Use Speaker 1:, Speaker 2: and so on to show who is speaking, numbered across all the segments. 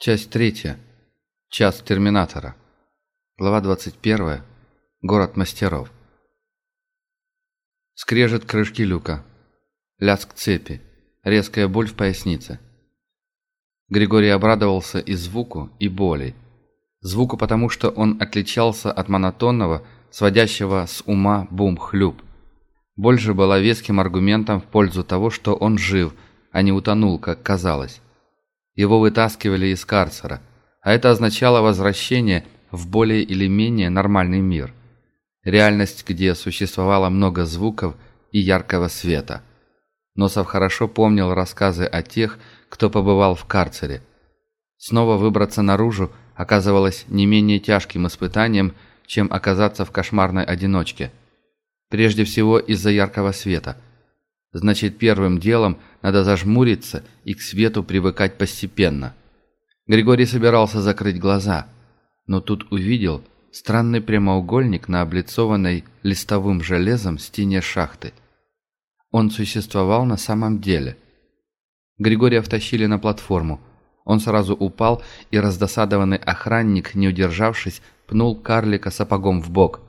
Speaker 1: Часть третья. Час Терминатора. Глава 21. Город мастеров. Скрежет крышки люка. Лязг цепи. Резкая боль в пояснице. Григорий обрадовался и звуку, и боли. Звуку потому, что он отличался от монотонного, сводящего с ума бум-хлюп. Боль же была веским аргументом в пользу того, что он жив, а не утонул, как казалось. Его вытаскивали из карцера, а это означало возвращение в более или менее нормальный мир. Реальность, где существовало много звуков и яркого света. Носов хорошо помнил рассказы о тех, кто побывал в карцере. Снова выбраться наружу оказывалось не менее тяжким испытанием, чем оказаться в кошмарной одиночке. Прежде всего из-за яркого света – Значит, первым делом надо зажмуриться и к свету привыкать постепенно. Григорий собирался закрыть глаза, но тут увидел странный прямоугольник на облицованной листовым железом стене шахты. Он существовал на самом деле. Григория втащили на платформу. Он сразу упал, и раздосадованный охранник, не удержавшись, пнул карлика сапогом в бок.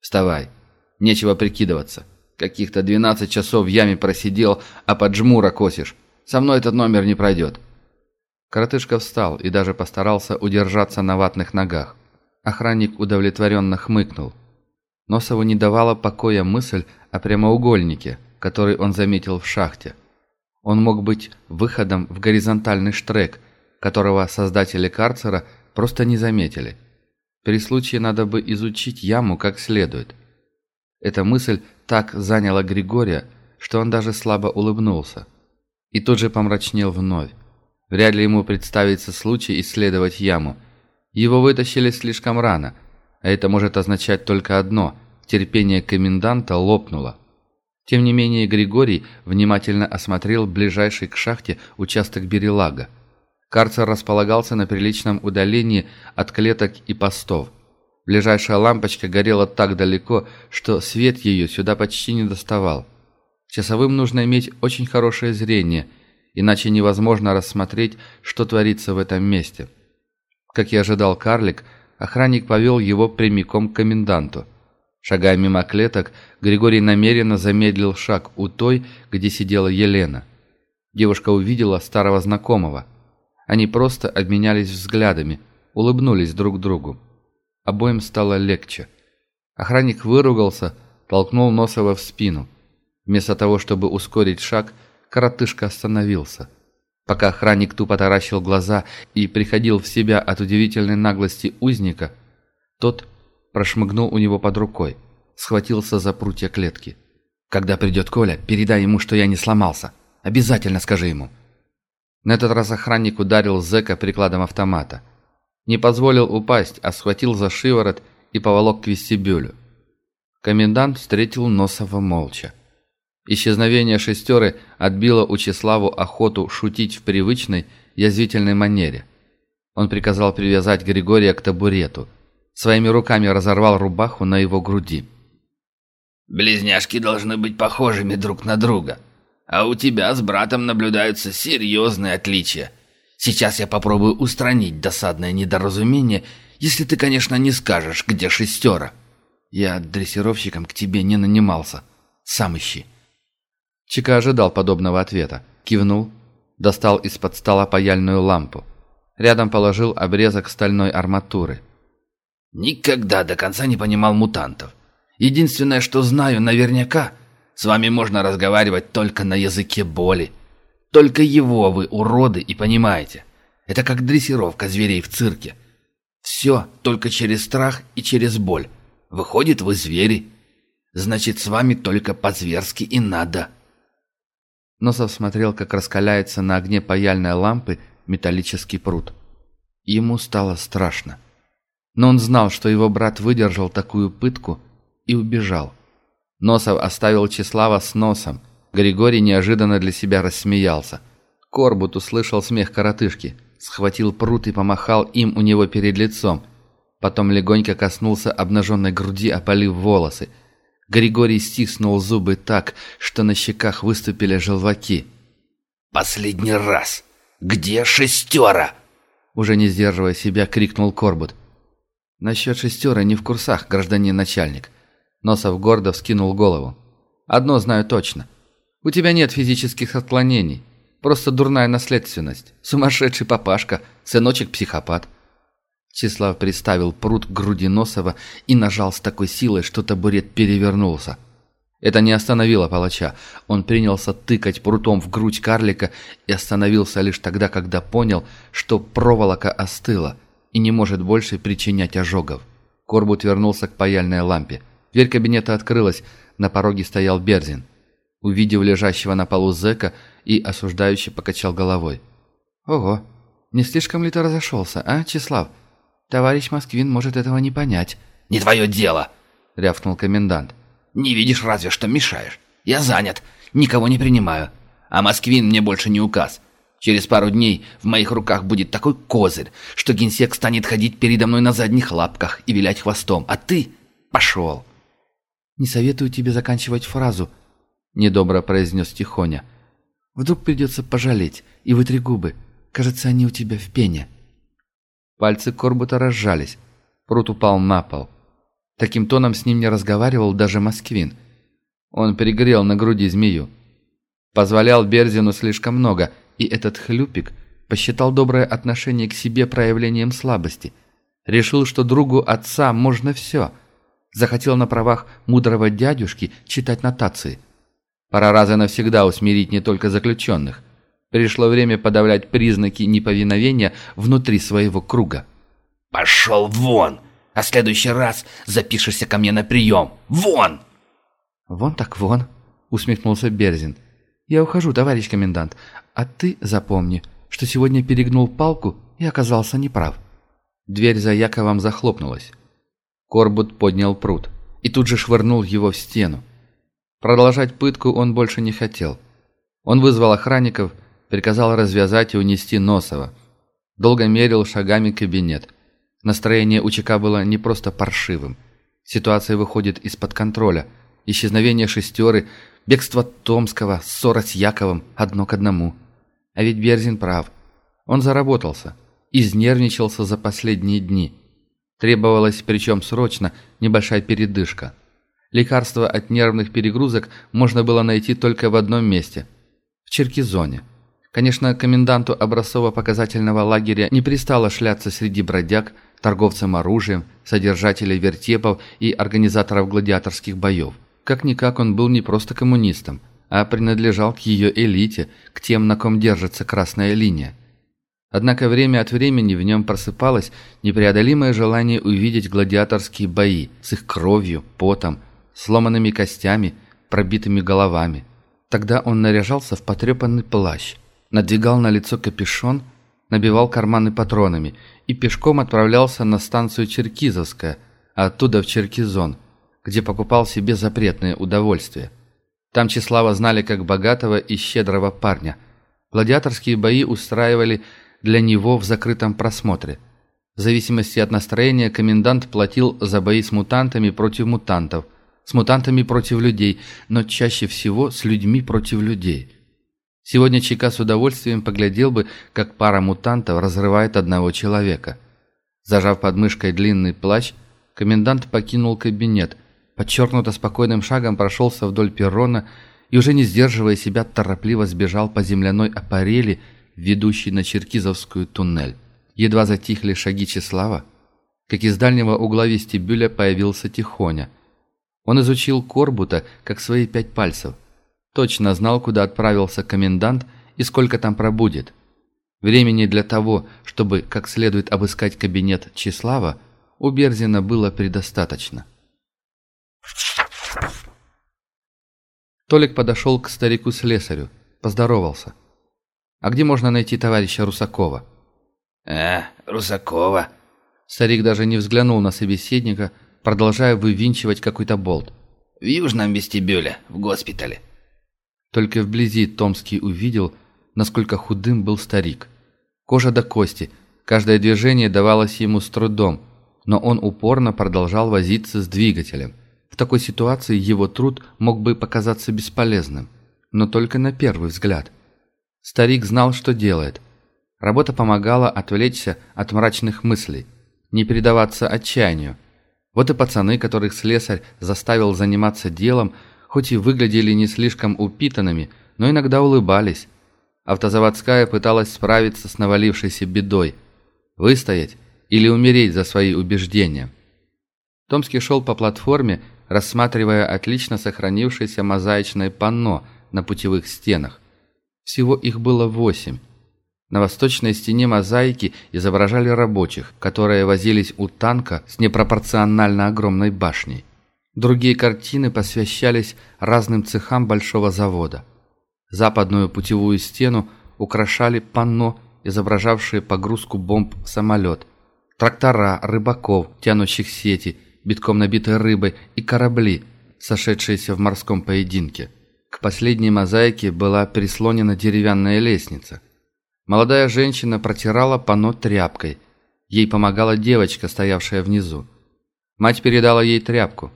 Speaker 1: «Вставай! Нечего прикидываться!» Каких-то двенадцать часов в яме просидел, а под жмура косишь. Со мной этот номер не пройдет». Коротышка встал и даже постарался удержаться на ватных ногах. Охранник удовлетворенно хмыкнул. Носову не давала покоя мысль о прямоугольнике, который он заметил в шахте. Он мог быть выходом в горизонтальный штрек, которого создатели карцера просто не заметили. При случае надо бы изучить яму как следует – эта мысль так заняла Григория, что он даже слабо улыбнулся. И тут же помрачнел вновь. Вряд ли ему представится случай исследовать яму. Его вытащили слишком рано, а это может означать только одно – терпение коменданта лопнуло. Тем не менее Григорий внимательно осмотрел ближайший к шахте участок Берелага. Карцер располагался на приличном удалении от клеток и постов – Ближайшая лампочка горела так далеко, что свет ее сюда почти не доставал. Часовым нужно иметь очень хорошее зрение, иначе невозможно рассмотреть, что творится в этом месте. Как и ожидал карлик, охранник повел его прямиком к коменданту. Шагая мимо клеток, Григорий намеренно замедлил шаг у той, где сидела Елена. Девушка увидела старого знакомого. Они просто обменялись взглядами, улыбнулись друг другу. Обоим стало легче. Охранник выругался, толкнул Носова в спину. Вместо того, чтобы ускорить шаг, коротышка остановился. Пока охранник тупо таращил глаза и приходил в себя от удивительной наглости узника, тот прошмыгнул у него под рукой, схватился за прутья клетки. «Когда придет Коля, передай ему, что я не сломался. Обязательно скажи ему». На этот раз охранник ударил зэка прикладом автомата – не позволил упасть, а схватил за шиворот и поволок к вестибюлю. Комендант встретил Носова молча. Исчезновение шестеры отбило у Числаву охоту шутить в привычной, язвительной манере. Он приказал привязать Григория к табурету. Своими руками разорвал рубаху на его груди.
Speaker 2: «Близняшки должны быть похожими друг на друга, а у тебя с братом наблюдаются серьезные отличия. Сейчас я попробую устранить досадное недоразумение, если ты, конечно, не скажешь, где шестера. Я дрессировщиком к тебе не нанимался. Сам ищи».
Speaker 1: Чика ожидал подобного ответа. Кивнул, достал из-под стола паяльную лампу. Рядом положил обрезок стальной арматуры.
Speaker 2: «Никогда до конца не понимал мутантов. Единственное, что знаю наверняка, с вами можно разговаривать только на языке боли. Только его вы, уроды, и понимаете. Это как дрессировка зверей в цирке. Все только через страх и через боль. Выходит, вы звери. Значит, с вами только по-зверски и надо.
Speaker 1: Носов смотрел, как раскаляется на огне паяльной лампы металлический пруд. Ему стало страшно. Но он знал, что его брат выдержал такую пытку и убежал. Носов оставил Числава с носом – Григорий неожиданно для себя рассмеялся. Корбут услышал смех коротышки, схватил пруд и помахал им у него перед лицом. Потом легонько коснулся обнаженной груди, опалив волосы. Григорий стиснул зубы так, что на щеках выступили желваки.
Speaker 2: «Последний раз! Где шестера?»
Speaker 1: Уже не сдерживая себя, крикнул Корбут. «Насчет шестера не в курсах, гражданин начальник». Носов гордо вскинул голову. «Одно знаю точно. У тебя нет физических отклонений. Просто дурная наследственность. Сумасшедший папашка, сыночек-психопат». Числав приставил пруд к груди Носова и нажал с такой силой, что табурет перевернулся. Это не остановило палача. Он принялся тыкать прутом в грудь карлика и остановился лишь тогда, когда понял, что проволока остыла и не может больше причинять ожогов. Корбут вернулся к паяльной лампе. Дверь кабинета открылась, на пороге стоял Берзин. Увидев лежащего на полу зэка и осуждающе покачал головой. «Ого, не слишком ли ты разошелся, а, Числав? Товарищ Москвин может этого не понять».
Speaker 2: «Не твое дело!»
Speaker 1: — рявкнул комендант.
Speaker 2: Не видишь разве, что мешаешь. Я занят, никого не принимаю. А Москвин мне больше не указ. Через пару дней в моих руках будет такой козырь, что генсек станет ходить передо мной на задних лапках и вилять хвостом. А ты пошел.
Speaker 1: «Не советую тебе заканчивать фразу», — недобро произнес Тихоня. «Вдруг придется пожалеть, и вытри губы. Кажется, они у тебя в пене». Пальцы Корбута разжались. Прут упал на пол. Таким тоном с ним не разговаривал даже Москвин. Он перегрел на груди змею. Позволял Берзину слишком много, и этот хлюпик посчитал доброе отношение к себе проявлением слабости. Решил, что другу отца можно все. Захотел на правах мудрого дядюшки читать нотации. Пора раз и навсегда усмирить не только заключенных. Пришло время подавлять признаки неповиновения внутри своего круга.
Speaker 2: «Пошел вон!» А в следующий раз запишешься ко мне на прием. Вон!»
Speaker 1: «Вон так вон», — усмехнулся Берзин. «Я ухожу, товарищ комендант, а ты запомни, что сегодня перегнул палку и оказался неправ». Дверь за Яковом захлопнулась. Корбут поднял пруд и тут же швырнул его в стену. Продолжать пытку он больше не хотел. Он вызвал охранников, приказал развязать и унести Носова. Долго мерил шагами кабинет. Настроение у ЧК было не просто паршивым. Ситуация выходит из-под контроля. Исчезновение шестеры, бегство Томского, ссора с Яковом одно к одному. А ведь Берзин прав. Он заработался. Изнервничался за последние дни. Требовалась, причем срочно, небольшая передышка. Лекарство от нервных перегрузок можно было найти только в одном месте – в Черкизоне. Конечно, коменданту образцово-показательного лагеря не пристало шляться среди бродяг, торговцем оружием, содержателей вертепов и организаторов гладиаторских боев. Как-никак он был не просто коммунистом, а принадлежал к ее элите, к тем, на ком держится красная линия. Однако время от времени в нем просыпалось непреодолимое желание увидеть гладиаторские бои с их кровью, потом, сломанными костями, пробитыми головами. Тогда он наряжался в потрепанный плащ, надвигал на лицо капюшон – набивал карманы патронами и пешком отправлялся на станцию Черкизовская, а оттуда в Черкизон, где покупал себе запретное удовольствие. Там Числава знали как богатого и щедрого парня. Гладиаторские бои устраивали для него в закрытом просмотре. В зависимости от настроения комендант платил за бои с мутантами против мутантов, с мутантами против людей, но чаще всего с людьми против людей – Сегодня Чика с удовольствием поглядел бы, как пара мутантов разрывает одного человека. Зажав под мышкой длинный плащ, комендант покинул кабинет, подчеркнуто спокойным шагом прошелся вдоль перрона и, уже не сдерживая себя, торопливо сбежал по земляной аппарели, ведущей на Черкизовскую туннель. Едва затихли шаги Числава, как из дальнего угла вестибюля появился Тихоня. Он изучил Корбута, как свои пять пальцев – Точно знал, куда отправился комендант и сколько там пробудет. Времени для того, чтобы как следует обыскать кабинет Числава, у Берзина было предостаточно. Толик подошел к старику-слесарю, поздоровался. «А где можно найти товарища Русакова?»
Speaker 2: «А, Русакова?»
Speaker 1: Старик даже не взглянул на собеседника, продолжая вывинчивать какой-то болт.
Speaker 2: «В южном вестибюле, в госпитале».
Speaker 1: Только вблизи Томский увидел, насколько худым был старик. Кожа до кости, каждое движение давалось ему с трудом, но он упорно продолжал возиться с двигателем. В такой ситуации его труд мог бы показаться бесполезным, но только на первый взгляд. Старик знал, что делает. Работа помогала отвлечься от мрачных мыслей, не предаваться отчаянию. Вот и пацаны, которых слесарь заставил заниматься делом, хоть и выглядели не слишком упитанными, но иногда улыбались. Автозаводская пыталась справиться с навалившейся бедой. Выстоять или умереть за свои убеждения. Томский шел по платформе, рассматривая отлично сохранившееся мозаичное панно на путевых стенах. Всего их было восемь. На восточной стене мозаики изображали рабочих, которые возились у танка с непропорционально огромной башней. Другие картины посвящались разным цехам большого завода. Западную путевую стену украшали панно, изображавшие погрузку бомб в самолет, трактора, рыбаков, тянущих сети, битком набитые рыбой и корабли, сошедшиеся в морском поединке. К последней мозаике была прислонена деревянная лестница. Молодая женщина протирала панно тряпкой. Ей помогала девочка, стоявшая внизу. Мать передала ей тряпку.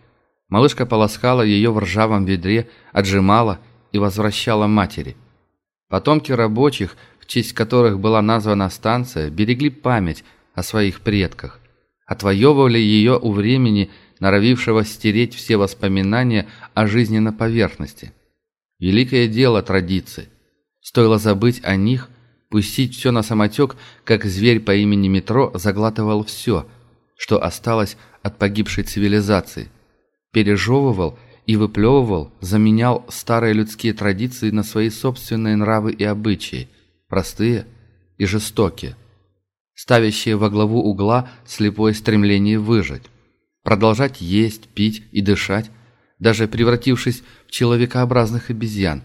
Speaker 1: Малышка полоскала ее в ржавом ведре, отжимала и возвращала матери. Потомки рабочих, в честь которых была названа станция, берегли память о своих предках. Отвоевывали ее у времени, норовившего стереть все воспоминания о жизни на поверхности. Великое дело традиции. Стоило забыть о них, пустить все на самотек, как зверь по имени Метро заглатывал все, что осталось от погибшей цивилизации. Пережевывал и выплевывал, заменял старые людские традиции на свои собственные нравы и обычаи, простые и жестокие, ставящие во главу угла слепое стремление выжить, продолжать есть, пить и дышать, даже превратившись в человекообразных обезьян,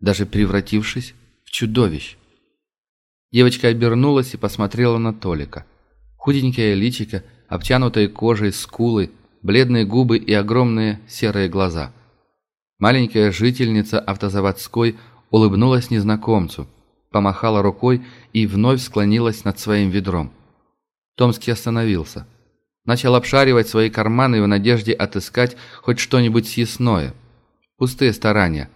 Speaker 1: даже превратившись в чудовищ. Девочка обернулась и посмотрела на Толика. Худенькое личико, обтянутое кожей, скулы, бледные губы и огромные серые глаза. Маленькая жительница автозаводской улыбнулась незнакомцу, помахала рукой и вновь склонилась над своим ведром. Томский остановился. Начал обшаривать свои карманы в надежде отыскать хоть что-нибудь съестное. Пустые старания.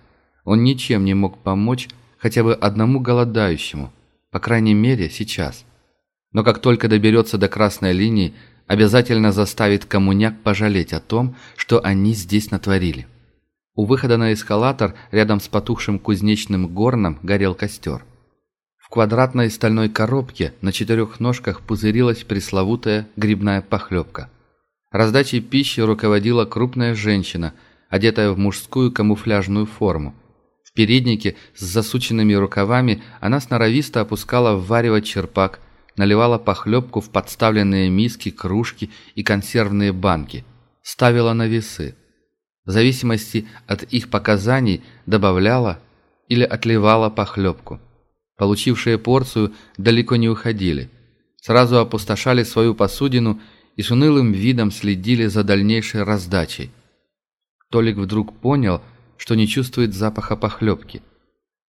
Speaker 1: Он ничем не мог помочь хотя бы одному голодающему, по крайней мере, сейчас. Но как только доберется до красной линии, обязательно заставит коммуняк пожалеть о том, что они здесь натворили. У выхода на эскалатор рядом с потухшим кузнечным горном горел костер. В квадратной стальной коробке на четырех ножках пузырилась пресловутая грибная похлебка. Раздачей пищи руководила крупная женщина, одетая в мужскую камуфляжную форму. Переднике с засученными рукавами она сноровисто опускала в варево черпак, наливала похлебку в подставленные миски, кружки и консервные банки, ставила на весы. В зависимости от их показаний добавляла или отливала похлебку. Получившие порцию далеко не уходили. Сразу опустошали свою посудину и с унылым видом следили за дальнейшей раздачей. Толик вдруг понял, что не чувствует запаха похлебки.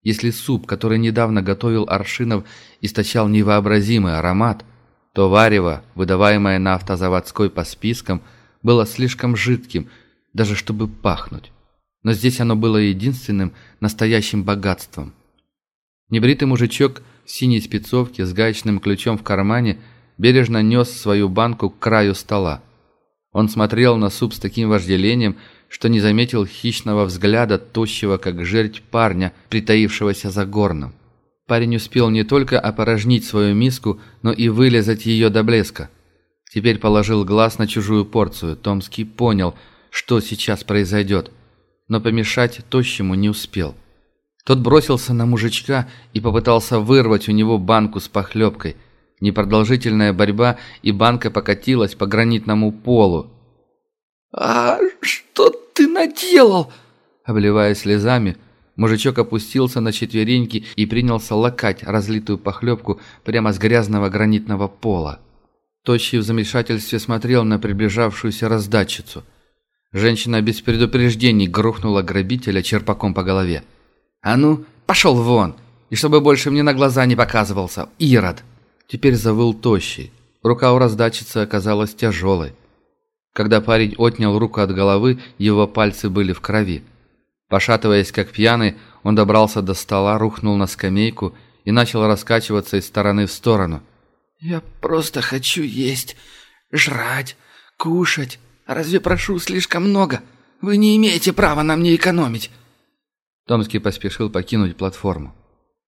Speaker 1: Если суп, который недавно готовил Аршинов, источал невообразимый аромат, то варево, выдаваемое на автозаводской по спискам, было слишком жидким, даже чтобы пахнуть. Но здесь оно было единственным настоящим богатством. Небритый мужичок в синей спецовке с гаечным ключом в кармане бережно нес свою банку к краю стола. Он смотрел на суп с таким вожделением, что не заметил хищного взгляда тощего, как жердь парня, притаившегося за горном. Парень успел не только опорожнить свою миску, но и вылезать ее до блеска. Теперь положил глаз на чужую порцию. Томский понял, что сейчас произойдет, но помешать тощему не успел. Тот бросился на мужичка и попытался вырвать у него банку с похлебкой. Непродолжительная борьба, и банка покатилась по гранитному полу.
Speaker 3: «А что ты наделал?»
Speaker 1: Обливая слезами, мужичок опустился на четвереньки и принялся лакать разлитую похлебку прямо с грязного гранитного пола. Тощий в замешательстве смотрел на приближавшуюся раздатчицу. Женщина без предупреждений грохнула грабителя черпаком по голове. «А ну, пошел вон! И чтобы больше мне на глаза не показывался, Ирод!» Теперь завыл тощий. Рука у раздачицы оказалась тяжелой. Когда парень отнял руку от головы, его пальцы были в крови. Пошатываясь как пьяный, он добрался до стола, рухнул на скамейку и начал раскачиваться из стороны в сторону.
Speaker 3: «Я просто хочу есть, жрать, кушать. Разве прошу слишком много? Вы не имеете права на мне экономить!»
Speaker 1: Томский поспешил покинуть платформу.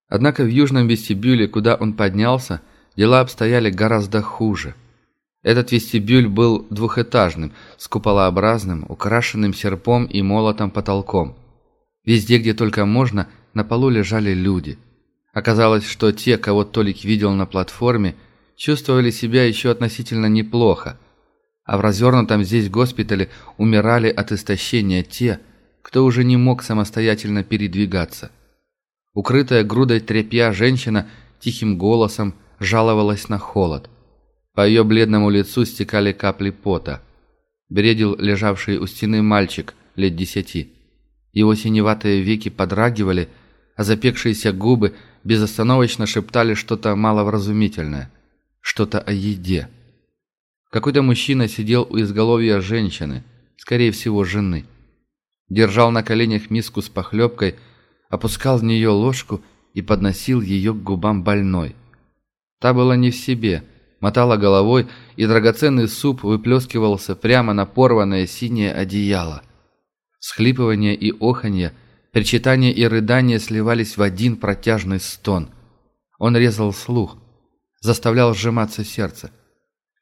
Speaker 1: Однако в южном вестибюле, куда он поднялся, дела обстояли гораздо хуже. Этот вестибюль был двухэтажным, с куполообразным, украшенным серпом и молотом потолком. Везде, где только можно, на полу лежали люди. Оказалось, что те, кого Толик видел на платформе, чувствовали себя еще относительно неплохо, а в развернутом здесь госпитале умирали от истощения те, кто уже не мог самостоятельно передвигаться. Укрытая грудой тряпья женщина тихим голосом жаловалась на холод. По ее бледному лицу стекали капли пота. Бредил лежавший у стены мальчик лет десяти. Его синеватые веки подрагивали, а запекшиеся губы безостановочно шептали что-то маловразумительное, что-то о еде. Какой-то мужчина сидел у изголовья женщины, скорее всего, жены. Держал на коленях миску с похлебкой, опускал в нее ложку и подносил ее к губам больной. Та была не в себе, мотала головой, и драгоценный суп выплескивался прямо на порванное синее одеяло. Схлипывание и оханье, причитание и рыдание сливались в один протяжный стон. Он резал слух, заставлял сжиматься сердце.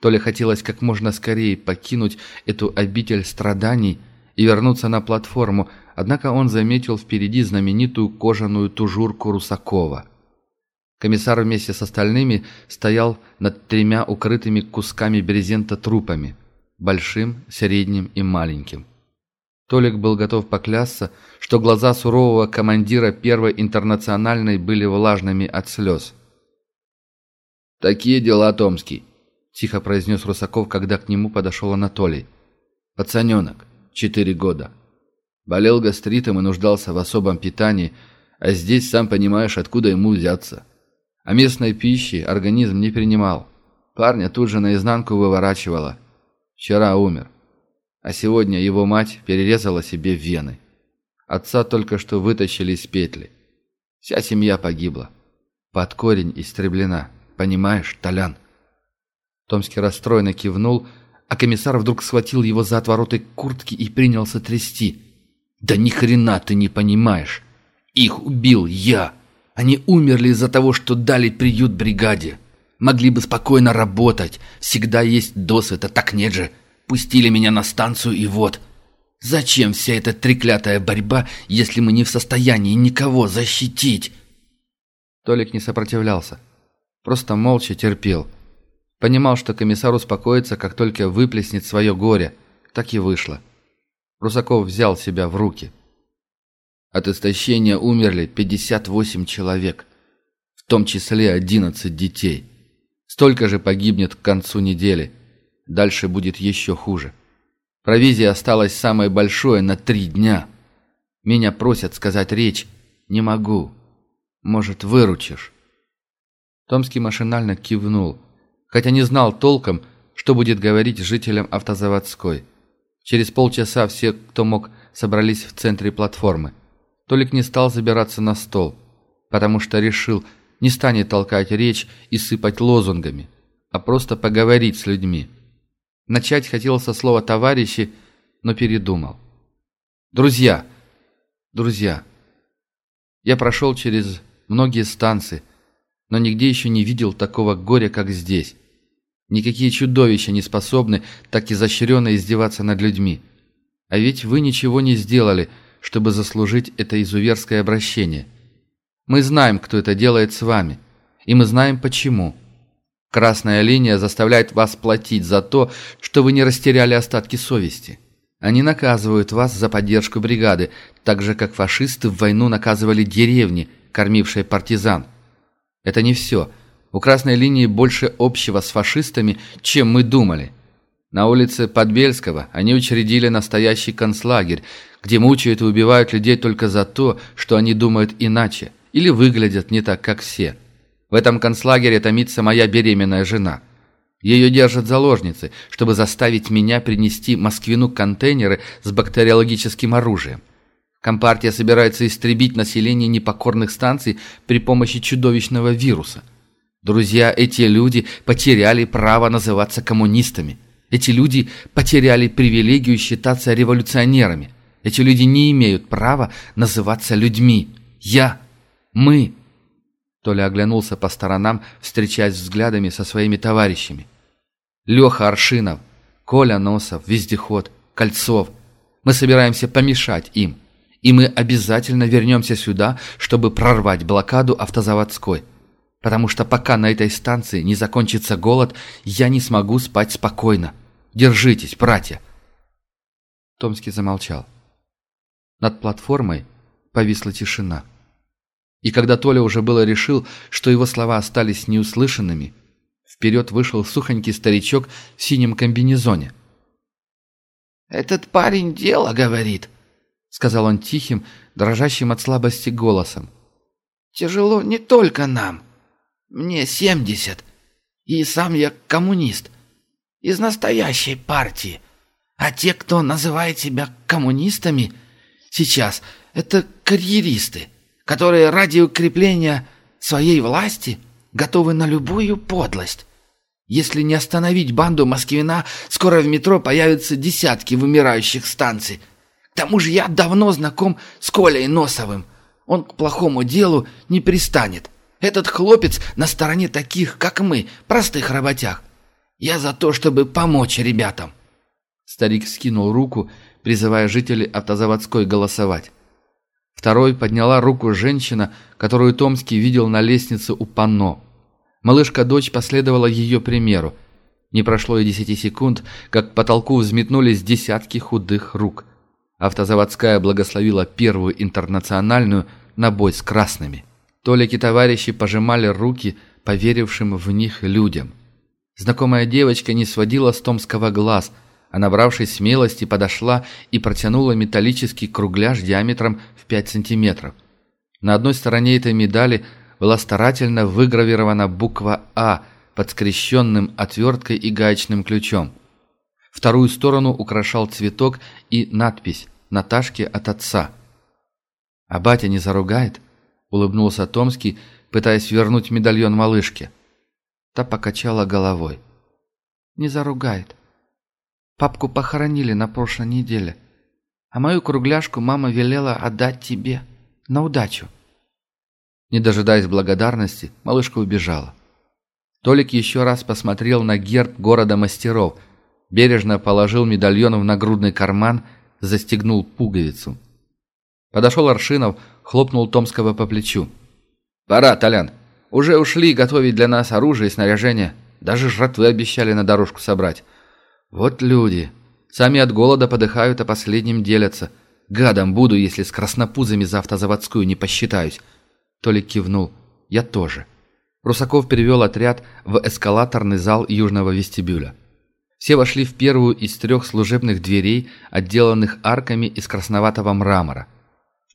Speaker 1: То ли хотелось как можно скорее покинуть эту обитель страданий и вернуться на платформу, однако он заметил впереди знаменитую кожаную тужурку Русакова. Комиссар вместе с остальными стоял над тремя укрытыми кусками брезента трупами – большим, средним и маленьким. Толик был готов поклясться, что глаза сурового командира Первой интернациональной были влажными от слез.
Speaker 2: «Такие дела, Томский», – тихо произнес Русаков, когда к нему подошел Анатолий. «Пацаненок, четыре года. Болел гастритом и нуждался в особом питании, а здесь, сам понимаешь, откуда ему взяться. А местной пищи организм не принимал. Парня тут же наизнанку выворачивало. Вчера умер. А сегодня его мать перерезала себе вены. Отца только что вытащили из петли. Вся семья погибла. Под корень истреблена. Понимаешь, Толян?»
Speaker 1: Томский расстроенно кивнул, а комиссар вдруг схватил его за отвороты куртки и принялся трясти.
Speaker 2: «Да ни хрена ты не понимаешь! Их убил я! Они умерли из-за того, что дали приют бригаде! Могли бы спокойно работать, всегда есть досыта, так нет же! Пустили меня на станцию и вот! Зачем вся эта треклятая борьба, если мы не в состоянии никого защитить?»
Speaker 1: Толик не сопротивлялся, просто молча терпел. Понимал, что комиссар успокоится, как только выплеснет свое горе. Так и вышло. Русаков взял себя в руки.
Speaker 2: От истощения умерли 58 человек, в том числе 11 детей. Столько же погибнет к концу недели. Дальше будет еще хуже. Провизия осталась самой большой на три дня. Меня просят сказать речь. Не могу. Может, выручишь?»
Speaker 1: Томский машинально кивнул, хотя не знал толком, что будет говорить жителям автозаводской. Через полчаса все, кто мог, собрались в центре платформы. Толик не стал забираться на стол, потому что решил, не станет толкать речь и сыпать лозунгами, а просто поговорить с людьми. Начать хотел со слова «товарищи», но передумал. «Друзья! Друзья! Я прошел через многие станции, но нигде еще не видел такого горя, как здесь. Никакие чудовища не способны так изощренно издеваться над людьми. А ведь вы ничего не сделали, чтобы заслужить это изуверское обращение. Мы знаем, кто это делает с вами. И мы знаем, почему. Красная линия заставляет вас платить за то, что вы не растеряли остатки совести. Они наказывают вас за поддержку бригады, так же, как фашисты в войну наказывали деревни, кормившие партизан. Это не все – у красной линии больше общего с фашистами, чем мы думали. На улице Подбельского они учредили настоящий концлагерь, где мучают и убивают людей только за то, что они думают иначе или выглядят не так, как все. В этом концлагере томится моя беременная жена. Ее держат заложницы, чтобы заставить меня принести Москвину контейнеры с бактериологическим оружием. Компартия собирается истребить население непокорных станций при помощи чудовищного вируса. Друзья, эти люди потеряли право называться коммунистами. Эти люди потеряли привилегию считаться революционерами. Эти люди не имеют права называться людьми. Я, мы. Толя оглянулся по сторонам, встречаясь взглядами со своими товарищами. Леха Аршинов, Коля Носов, Вездеход, Кольцов. Мы собираемся помешать им. И мы обязательно вернемся сюда, чтобы прорвать блокаду автозаводской. Потому что пока на этой станции не закончится голод, я не смогу спать спокойно. Держитесь, братья!» Томский замолчал. Над платформой повисла тишина. И когда Толя уже было решил, что его слова остались неуслышанными, вперед вышел сухонький старичок в синем комбинезоне.
Speaker 3: «Этот парень дело говорит», — сказал он тихим, дрожащим от слабости голосом. «Тяжело не только нам. Мне семьдесят, и сам я коммунист. Из настоящей партии. А те, кто называет себя коммунистами, сейчас это карьеристы, которые ради укрепления своей власти готовы на любую подлость. Если не остановить банду Москвина, скоро в метро появятся десятки вымирающих станций — тому же я давно знаком с Колей Носовым. Он к плохому делу не пристанет. Этот хлопец на стороне таких, как мы, простых работяг. Я за то, чтобы помочь ребятам».
Speaker 1: Старик скинул руку, призывая жителей автозаводской голосовать. Второй подняла руку женщина, которую Томский видел на лестнице у панно. Малышка-дочь последовала ее примеру. Не прошло и десяти секунд, как к потолку взметнулись десятки худых рук. Автозаводская благословила первую интернациональную на бой с красными. Толики товарищи пожимали руки поверившим в них людям. Знакомая девочка не сводила с Томского глаз, а набравшись смелости подошла и протянула металлический кругляш диаметром в 5 сантиметров. На одной стороне этой медали была старательно выгравирована буква «А» под скрещенным отверткой и гаечным ключом. Вторую сторону украшал цветок и надпись «Наташке от отца». «А батя не заругает?» — улыбнулся Томский, пытаясь вернуть медальон малышке. Та покачала головой. «Не заругает. Папку похоронили на прошлой неделе, а мою кругляшку мама велела отдать тебе. На удачу». Не дожидаясь благодарности, малышка убежала. Толик еще раз посмотрел на герб города мастеров — бережно положил медальон в нагрудный карман, застегнул пуговицу. Подошел Аршинов, хлопнул Томского по плечу. «Пора, Толян. Уже ушли готовить для нас оружие и снаряжение. Даже жратвы обещали на дорожку собрать. Вот люди. Сами от голода подыхают, а последним делятся. Гадом буду, если с краснопузами за автозаводскую не посчитаюсь». Толик кивнул. «Я тоже». Русаков перевел отряд в эскалаторный зал южного вестибюля. Все вошли в первую из трех служебных дверей, отделанных арками из красноватого мрамора.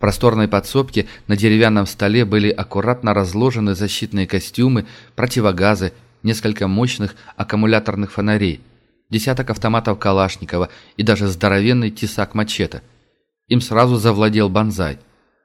Speaker 1: Просторной подсобке на деревянном столе были аккуратно разложены защитные костюмы, противогазы, несколько мощных аккумуляторных фонарей, десяток автоматов Калашникова и даже здоровенный тесак-мачете. Им сразу завладел банзай.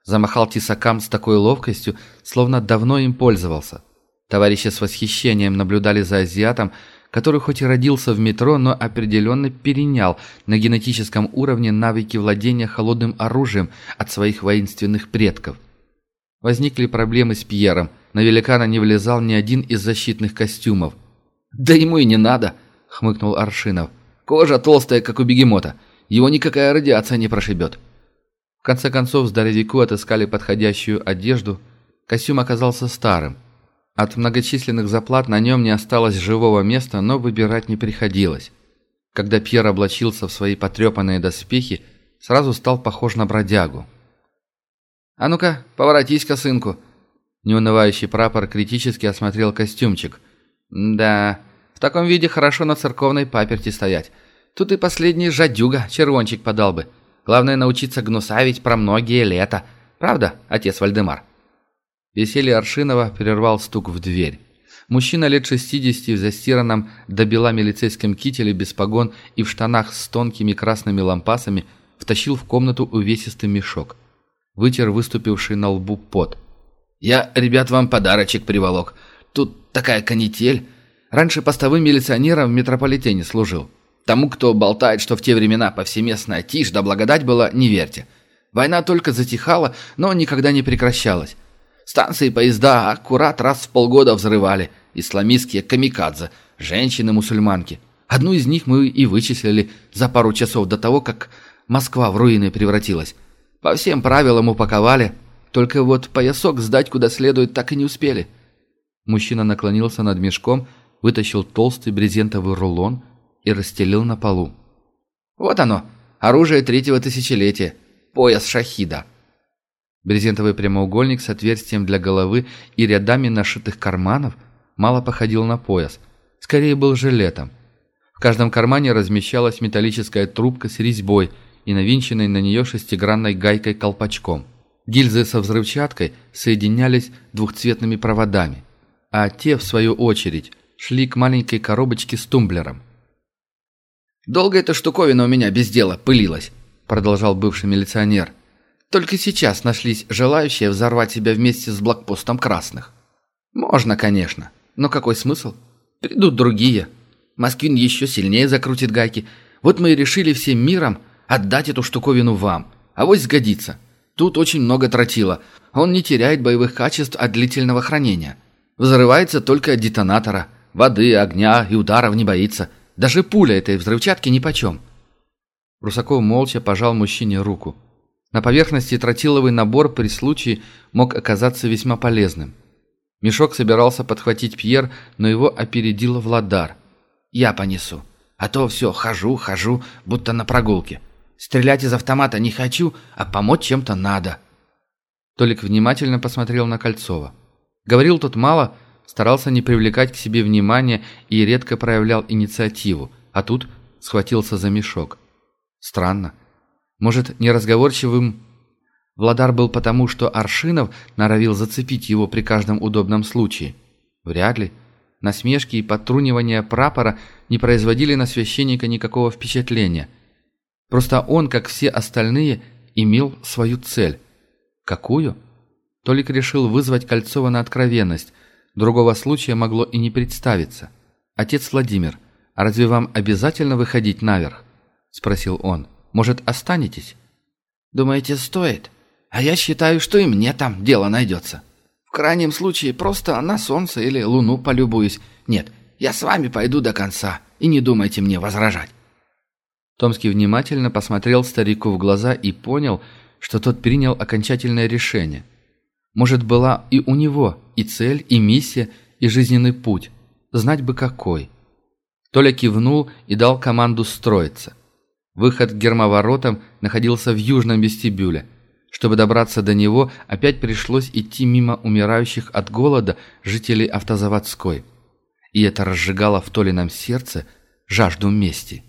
Speaker 1: Замахал тесакам с такой ловкостью, словно давно им пользовался. Товарищи с восхищением наблюдали за азиатом, который хоть и родился в метро, но определенно перенял на генетическом уровне навыки владения холодным оружием от своих воинственных предков. Возникли проблемы с Пьером. На великана не влезал ни один из защитных костюмов. «Да ему и не надо!» — хмыкнул Аршинов. «Кожа толстая, как у бегемота. Его никакая радиация не прошибет». В конце концов, здоровяку отыскали подходящую одежду. Костюм оказался старым — от многочисленных заплат на нем не осталось живого места, но выбирать не приходилось. Когда Пьер облачился в свои потрепанные доспехи, сразу стал похож на бродягу. «А ну-ка, поворотись-ка, сынку!» Неунывающий прапор критически осмотрел костюмчик. «Да, в таком виде хорошо на церковной паперти стоять. Тут и последний жадюга червончик подал бы. Главное научиться гнусавить про многие лета. Правда, отец Вальдемар?» Веселье Аршинова прервал стук в дверь. Мужчина лет 60 в застиранном до бела милицейском кителе без погон и в штанах с тонкими красными лампасами втащил в комнату увесистый мешок. Вытер выступивший на лбу пот.
Speaker 2: «Я, ребят, вам подарочек приволок. Тут такая канитель. Раньше постовым милиционером в метрополитене служил. Тому, кто болтает, что в те времена повсеместная тишь да благодать была, не верьте. Война только затихала, но никогда не прекращалась. Станции поезда аккурат раз в полгода взрывали. Исламистские камикадзе, женщины-мусульманки. Одну из них мы и вычислили за пару часов до того, как Москва в руины превратилась. По всем правилам упаковали, только вот поясок сдать куда следует так и не успели.
Speaker 1: Мужчина наклонился над мешком, вытащил толстый брезентовый рулон и расстелил на полу.
Speaker 2: «Вот оно, оружие третьего тысячелетия, пояс шахида».
Speaker 1: Брезентовый прямоугольник с отверстием для головы и рядами нашитых карманов мало походил на пояс, скорее был жилетом. В каждом кармане размещалась металлическая трубка с резьбой и навинченной на нее шестигранной гайкой колпачком. Гильзы со взрывчаткой соединялись двухцветными проводами, а те, в свою очередь, шли к маленькой коробочке с тумблером.
Speaker 2: «Долго эта штуковина у меня без дела пылилась», — продолжал бывший милиционер. «Только сейчас нашлись желающие взорвать себя вместе с блокпостом красных. Можно, конечно, но какой смысл? Придут другие. Москвин еще сильнее закрутит гайки. Вот мы и решили всем миром отдать эту штуковину вам. А вот сгодится. Тут очень много тротила. Он не теряет боевых качеств от длительного хранения. Взрывается только от детонатора. Воды, огня и ударов не боится. Даже пуля этой взрывчатки нипочем.
Speaker 1: Русаков молча пожал мужчине руку. На поверхности тротиловый набор при случае мог оказаться весьма полезным. Мешок собирался подхватить Пьер, но его опередила Владар.
Speaker 2: «Я понесу. А то все, хожу, хожу, будто на прогулке. Стрелять из автомата не хочу, а помочь чем-то надо».
Speaker 1: Толик внимательно посмотрел на Кольцова. Говорил тот мало, старался не привлекать к себе внимания и редко проявлял инициативу, а тут схватился за мешок. Странно. Может, неразговорчивым Владар был потому, что Аршинов норовил зацепить его при каждом удобном случае? Вряд ли. Насмешки и подтрунивания прапора не производили на священника никакого впечатления. Просто он, как все остальные, имел свою цель. Какую? Толик решил вызвать Кольцова на откровенность – Другого случая могло и не представиться. «Отец Владимир, а разве вам обязательно выходить наверх?» – спросил он. «Может, останетесь?»
Speaker 2: «Думаете, стоит? А я считаю, что и мне там дело найдется. В крайнем случае, просто на солнце или луну полюбуюсь. Нет, я с вами пойду до конца, и не думайте мне возражать».
Speaker 1: Томский внимательно посмотрел старику в глаза и понял, что тот принял окончательное решение – может, была и у него и цель, и миссия, и жизненный путь. Знать бы какой. Толя кивнул и дал команду строиться. Выход к гермоворотам находился в южном вестибюле. Чтобы добраться до него, опять пришлось идти мимо умирающих от голода жителей автозаводской. И это разжигало в Толином сердце жажду мести.